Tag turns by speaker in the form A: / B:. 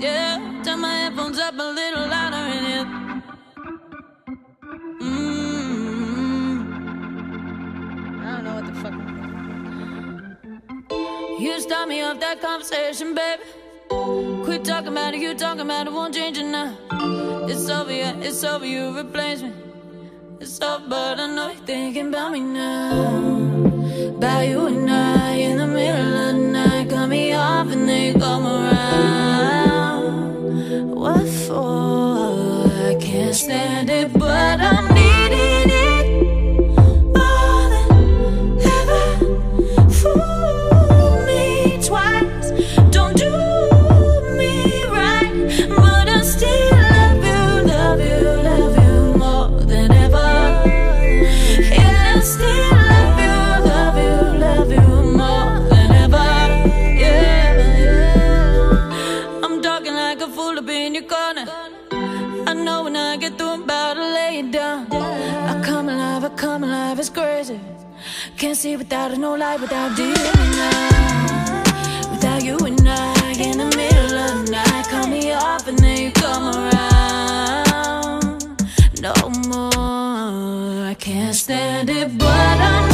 A: Yeah, turn my headphones up a little louder in here. Mm.
B: I don't know what the fuck.
A: You start me off that conversation, baby. Quit talking about it, you talking about it, won't change it now. It's over, yeah, it's over, you replace me. It's over, but I know you're thinking about me now. About you and I gonna. I know when I get through, I'm about to lay it down. I come alive, I come alive, it's crazy. Can't see without it, no light without you and I. Without you and I, in the middle of the night, call me off and then you come around. No more, I can't stand it, but I'm.